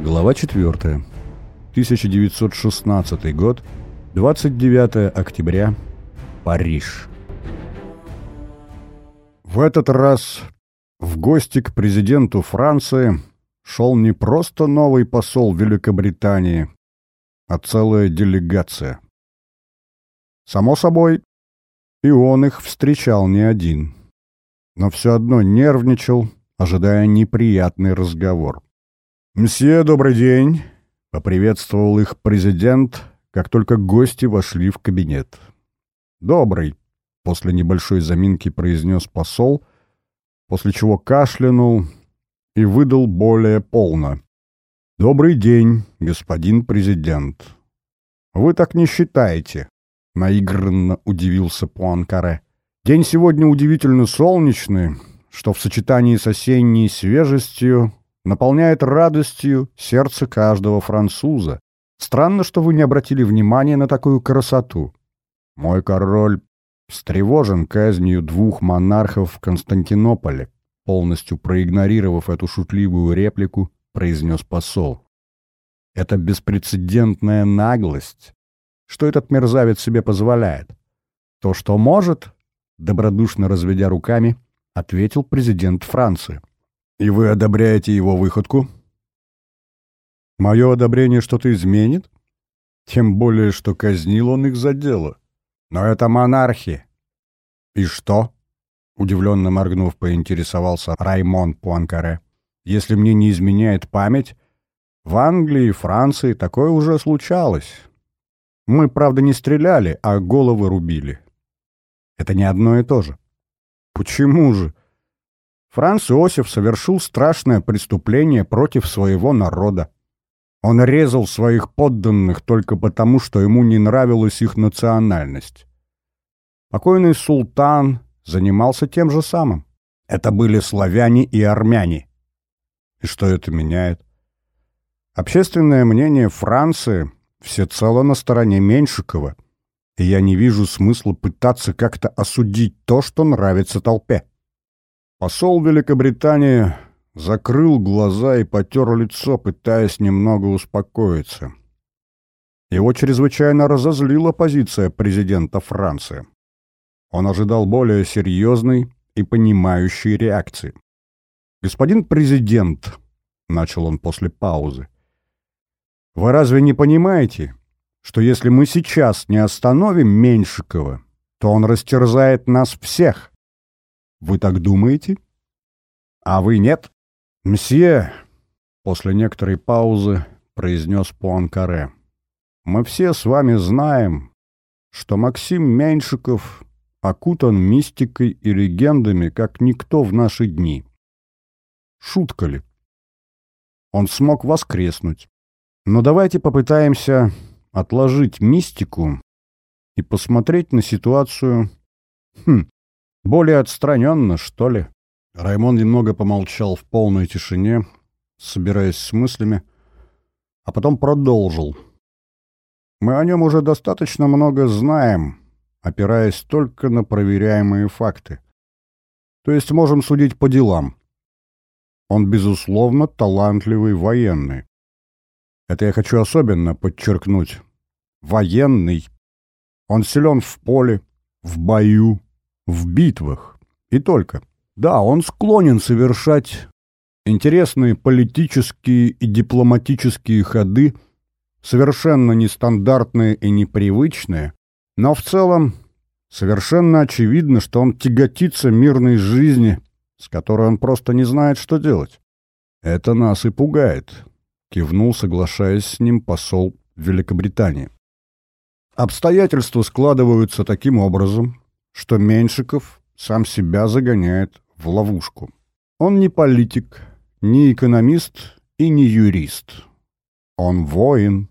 Глава 4. 1916 год. 29 октября. Париж. В этот раз в гости к президенту Франции шел не просто новый посол Великобритании, а целая делегация. Само собой, и он их встречал не один, но все одно нервничал, ожидая неприятный разговор. «Мсье, добрый день!» — поприветствовал их президент, как только гости вошли в кабинет. «Добрый!» — после небольшой заминки произнес посол, после чего кашлянул и выдал более полно. «Добрый день, господин президент!» «Вы так не считаете?» — наигранно удивился Пуанкаре. «День сегодня удивительно солнечный, что в сочетании с осенней свежестью наполняет радостью сердце каждого француза. Странно, что вы не обратили внимания на такую красоту. Мой король встревожен казнью двух монархов в Константинополе, полностью проигнорировав эту шутливую реплику, произнес посол. Это беспрецедентная наглость. Что этот мерзавец себе позволяет? То, что может, добродушно разведя руками, ответил президент Франции. «И вы одобряете его выходку?» «Мое одобрение что-то изменит? Тем более, что казнил он их за дело. Но это монархи». «И что?» — удивленно моргнув, поинтересовался Раймон Пуанкаре. «Если мне не изменяет память, в Англии и Франции такое уже случалось. Мы, правда, не стреляли, а головы рубили. Это не одно и то же». «Почему же?» Франц Иосиф совершил страшное преступление против своего народа. Он резал своих подданных только потому, что ему не нравилась их национальность. Покойный султан занимался тем же самым. Это были славяне и армяне. И что это меняет? Общественное мнение Франции всецело на стороне Меньшикова, и я не вижу смысла пытаться как-то осудить то, что нравится толпе. Посол Великобритании закрыл глаза и потер лицо, пытаясь немного успокоиться. Его чрезвычайно разозлила позиция президента Франции. Он ожидал более серьезной и понимающей реакции. «Господин президент», — начал он после паузы, — «вы разве не понимаете, что если мы сейчас не остановим Меньшикова, то он растерзает нас всех?» Вы так думаете? А вы нет? Мсье, после некоторой паузы произнес Пуанкаре. Мы все с вами знаем, что Максим Меньшиков окутан мистикой и легендами, как никто в наши дни. Шутка ли? Он смог воскреснуть. Но давайте попытаемся отложить мистику и посмотреть на ситуацию хм, более отстраненно, что ли? Раймон немного помолчал в полной тишине, собираясь с мыслями, а потом продолжил. Мы о нем уже достаточно много знаем, опираясь только на проверяемые факты. То есть можем судить по делам. Он, безусловно, талантливый военный. Это я хочу особенно подчеркнуть. Военный. Он силен в поле, в бою, в битвах. И только. Да, он склонен совершать интересные политические и дипломатические ходы, совершенно нестандартные и непривычные, но в целом совершенно очевидно, что он тяготится мирной жизни, с которой он просто не знает, что делать. «Это нас и пугает», — кивнул, соглашаясь с ним посол Великобритании. Обстоятельства складываются таким образом, что Меньшиков сам себя загоняет в ловушку. Он не политик, не экономист и не юрист. Он воин.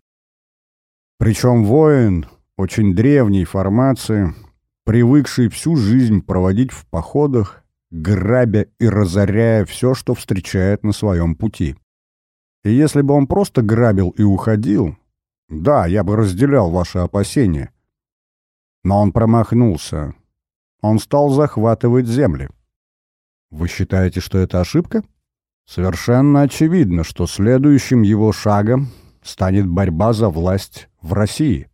Причем воин очень древней формации, привыкший всю жизнь проводить в походах, грабя и разоряя все, что встречает на своем пути. И если бы он просто грабил и уходил, да, я бы разделял ваши опасения. Но он промахнулся, он стал захватывать земли. Вы считаете, что это ошибка? Совершенно очевидно, что следующим его шагом станет борьба за власть в России.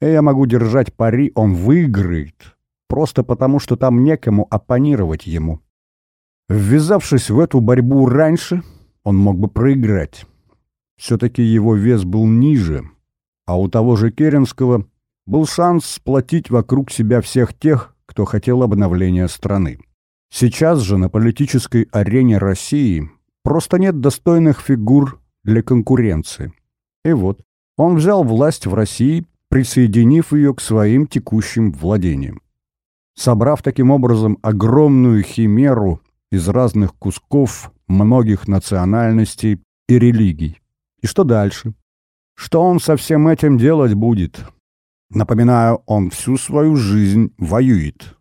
И я могу держать пари, он выиграет, просто потому что там некому оппонировать ему. Ввязавшись в эту борьбу раньше, он мог бы проиграть. Все-таки его вес был ниже, а у того же Керенского был шанс сплотить вокруг себя всех тех, кто хотел обновления страны. Сейчас же на политической арене России просто нет достойных фигур для конкуренции. И вот, он взял власть в России, присоединив ее к своим текущим владениям. Собрав таким образом огромную химеру из разных кусков многих национальностей и религий. И что дальше? Что он со всем этим делать будет? Напоминаю, он всю свою жизнь воюет.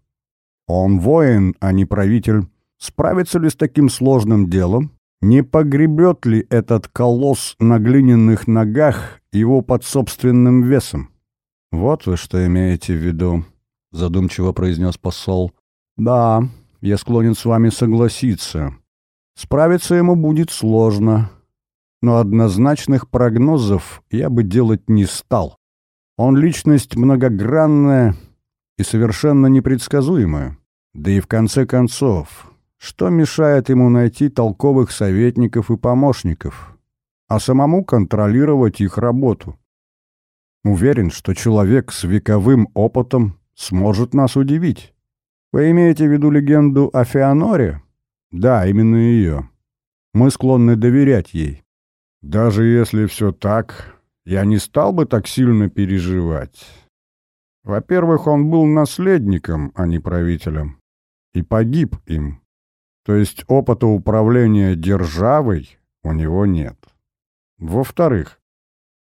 Он воин, а не правитель. Справится ли с таким сложным делом? Не погребет ли этот колосс на глиняных ногах его под собственным весом? Вот вы что имеете в виду, задумчиво произнес посол. Да, я склонен с вами согласиться. Справиться ему будет сложно, но однозначных прогнозов я бы делать не стал. Он личность многогранная и совершенно непредсказуемая. Да и в конце концов, что мешает ему найти толковых советников и помощников, а самому контролировать их работу? Уверен, что человек с вековым опытом сможет нас удивить. Вы имеете в виду легенду о Феоноре? Да, именно ее. Мы склонны доверять ей. Даже если все так, я не стал бы так сильно переживать. Во-первых, он был наследником, а не правителем, и погиб им. То есть опыта управления державой у него нет. Во-вторых,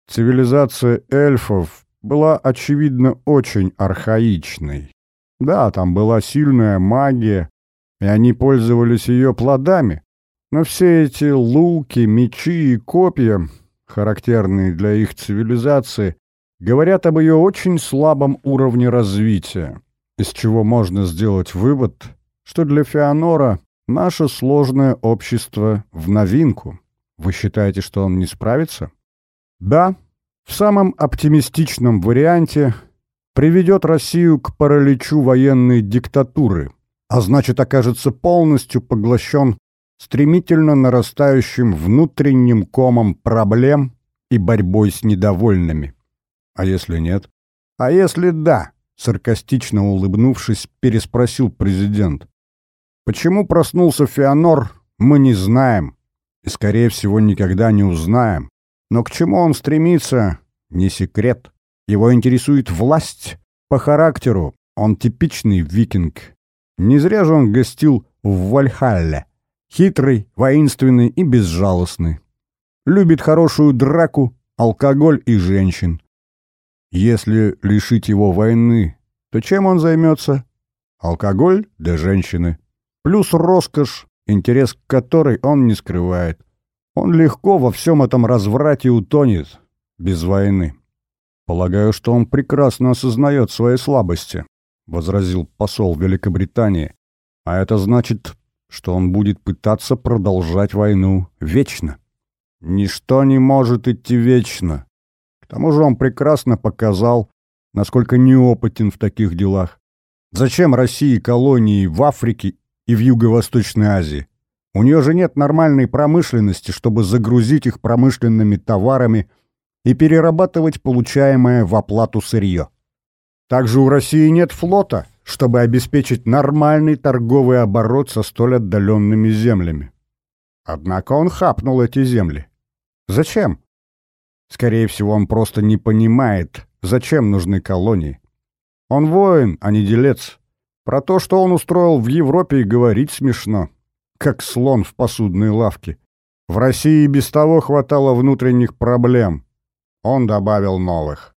цивилизация эльфов была, очевидно, очень архаичной. Да, там была сильная магия, и они пользовались ее плодами, но все эти луки, мечи и копья характерные для их цивилизации, говорят об ее очень слабом уровне развития, из чего можно сделать вывод, что для Феонора наше сложное общество в новинку. Вы считаете, что он не справится? Да, в самом оптимистичном варианте приведет Россию к параличу военной диктатуры, а значит окажется полностью поглощен стремительно нарастающим внутренним комом проблем и борьбой с недовольными. А если нет? А если да? Саркастично улыбнувшись, переспросил президент. Почему проснулся Феонор, мы не знаем. И, скорее всего, никогда не узнаем. Но к чему он стремится, не секрет. Его интересует власть. По характеру он типичный викинг. Не зря же он гостил в Вальхалле. Хитрый, воинственный и безжалостный. Любит хорошую драку, алкоголь и женщин. Если лишить его войны, то чем он займется? Алкоголь да женщины. Плюс роскошь, интерес к которой он не скрывает. Он легко во всем этом разврате утонет, без войны. Полагаю, что он прекрасно осознает свои слабости, возразил посол Великобритании. А это значит, что он будет пытаться продолжать войну вечно. Ничто не может идти вечно. К тому же он прекрасно показал, насколько неопытен в таких делах. Зачем России колонии в Африке и в Юго-Восточной Азии? У нее же нет нормальной промышленности, чтобы загрузить их промышленными товарами и перерабатывать получаемое в оплату сырье. Также у России нет флота, чтобы обеспечить нормальный торговый оборот со столь отдаленными землями. Однако он хапнул эти земли. Зачем? Скорее всего, он просто не понимает, зачем нужны колонии. Он воин, а не делец. Про то, что он устроил в Европе, и говорить смешно. Как слон в посудной лавке. В России без того хватало внутренних проблем. Он добавил новых.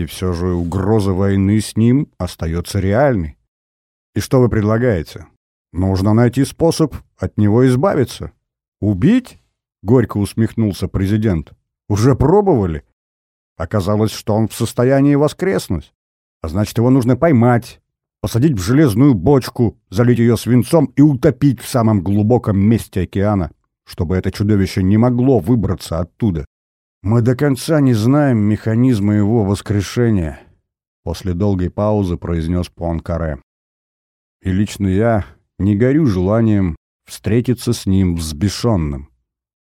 И все же угроза войны с ним остается реальной. И что вы предлагаете? Нужно найти способ от него избавиться. Убить? Горько усмехнулся президент. Уже пробовали? Оказалось, что он в состоянии воскреснуть. А значит, его нужно поймать, посадить в железную бочку, залить ее свинцом и утопить в самом глубоком месте океана. чтобы это чудовище не могло выбраться оттуда. Мы до конца не знаем механизма его воскрешения, после долгой паузы произнес Пуанкаре. И лично я не горю желанием встретиться с ним взбешенным.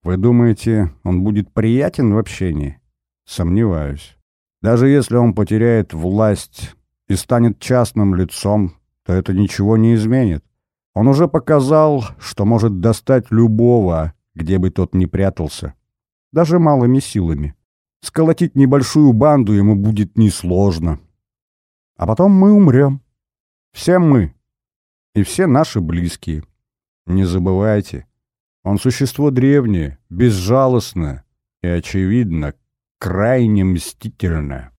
Вы думаете, он будет приятен в общении? Сомневаюсь. Даже если он потеряет власть и станет частным лицом, то это ничего не изменит. Он уже показал, что может достать любого, где бы тот ни прятался. Даже малыми силами. Сколотить небольшую банду ему будет несложно. А потом мы умрем. Все мы. И все наши близкие. Не забывайте, он существо древнее, безжалостное и, очевидно, крайне мстительное.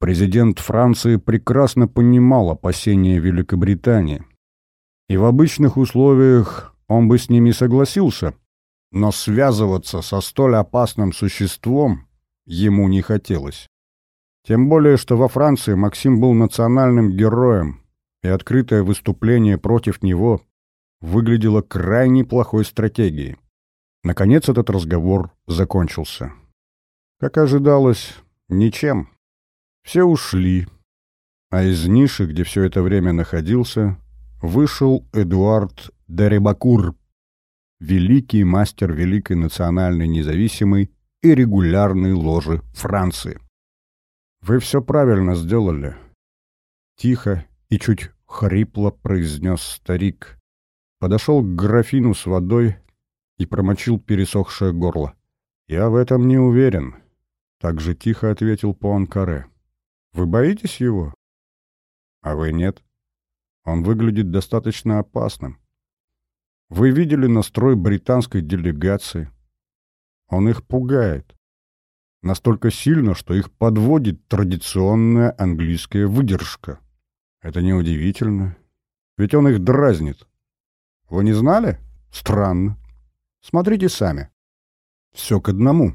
Президент Франции прекрасно понимал опасения Великобритании. И в обычных условиях он бы с ними согласился, но связываться со столь опасным существом ему не хотелось. Тем более, что во Франции Максим был национальным героем, и открытое выступление против него выглядело крайне плохой стратегией. Наконец этот разговор закончился. Как ожидалось, ничем. Все ушли, а из ниши, где все это время находился, вышел Эдуард Деребакур, великий мастер Великой национальной независимой и регулярной ложи Франции. «Вы все правильно сделали», — тихо и чуть хрипло произнес старик. Подошел к графину с водой и промочил пересохшее горло. «Я в этом не уверен», — так же тихо ответил Пуанкаре. «Вы боитесь его?» «А вы нет?» Он выглядит достаточно опасным. Вы видели настрой британской делегации. Он их пугает. Настолько сильно, что их подводит традиционная английская выдержка. Это неудивительно. Ведь он их дразнит. Вы не знали? Странно. Смотрите сами. Все к одному.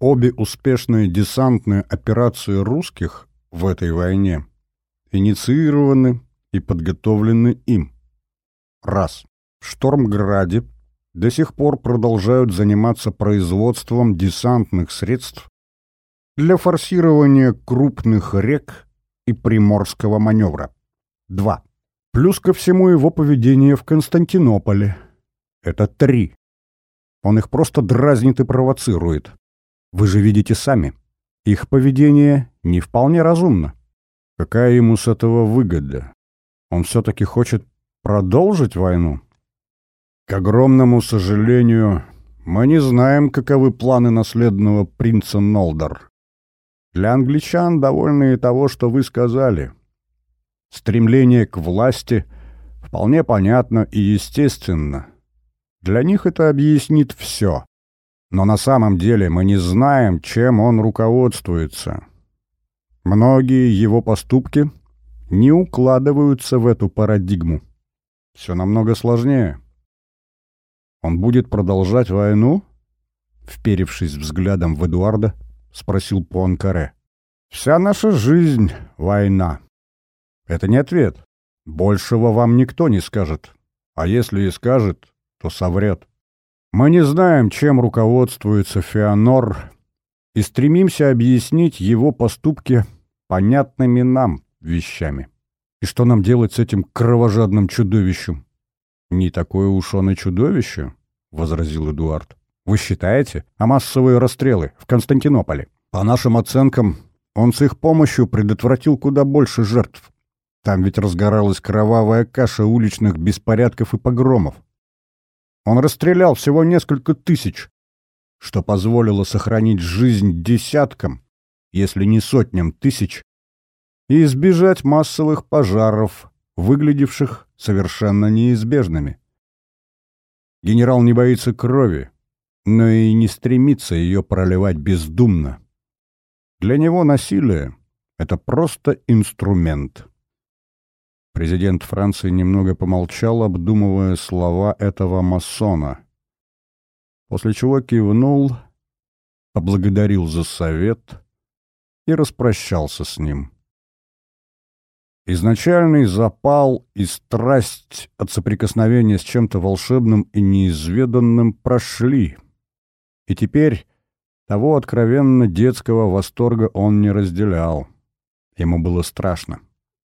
Обе успешные десантные операции русских в этой войне инициированы и подготовлены им. Раз. Штормграде до сих пор продолжают заниматься производством десантных средств для форсирования крупных рек и приморского маневра. 2. Плюс ко всему его поведение в Константинополе. Это 3. Он их просто дразнит и провоцирует. Вы же видите сами. Их поведение не вполне разумно. Какая ему с этого выгода? Он все-таки хочет продолжить войну? К огромному сожалению, мы не знаем, каковы планы наследного принца Нолдор. Для англичан довольны и того, что вы сказали. Стремление к власти вполне понятно и естественно. Для них это объяснит все. Но на самом деле мы не знаем, чем он руководствуется. Многие его поступки — не укладываются в эту парадигму. Все намного сложнее. Он будет продолжать войну? Вперевшись взглядом в Эдуарда, спросил Пуанкаре. Вся наша жизнь — война. Это не ответ. Большего вам никто не скажет. А если и скажет, то соврет. Мы не знаем, чем руководствуется Феонор, и стремимся объяснить его поступки понятными нам, вещами. И что нам делать с этим кровожадным чудовищем? Не такое уж он и чудовище, — возразил Эдуард. Вы считаете? А массовые расстрелы в Константинополе? По нашим оценкам, он с их помощью предотвратил куда больше жертв. Там ведь разгоралась кровавая каша уличных беспорядков и погромов. Он расстрелял всего несколько тысяч, что позволило сохранить жизнь десяткам, если не сотням тысяч и избежать массовых пожаров, выглядевших совершенно неизбежными. Генерал не боится крови, но и не стремится ее проливать бездумно. Для него насилие — это просто инструмент. Президент Франции немного помолчал, обдумывая слова этого масона, после чего кивнул, поблагодарил за совет и распрощался с ним. Изначальный запал и страсть от соприкосновения с чем-то волшебным и неизведанным прошли. И теперь того откровенно детского восторга он не разделял. Ему было страшно.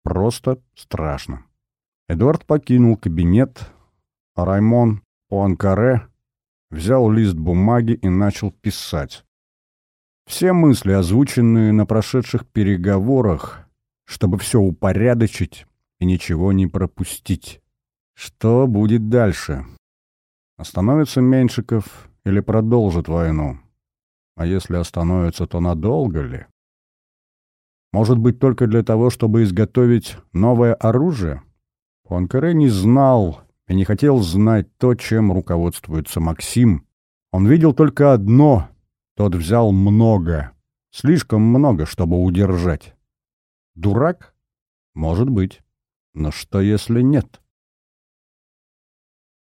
Просто страшно. Эдуард покинул кабинет, а Раймон Пуанкаре взял лист бумаги и начал писать. Все мысли, озвученные на прошедших переговорах, чтобы все упорядочить и ничего не пропустить. Что будет дальше? Остановится Меньшиков или продолжит войну? А если остановится, то надолго ли? Может быть, только для того, чтобы изготовить новое оружие? Пуанкаре не знал и не хотел знать то, чем руководствуется Максим. Он видел только одно — тот взял много, слишком много, чтобы удержать. Дурак? Может быть. Но что, если нет?